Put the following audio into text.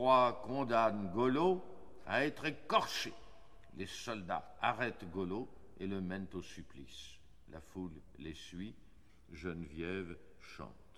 roi condamne Golo à être écorché. Les soldats arrêtent Golo et le mènent au supplice. La foule les suit. Geneviève chante.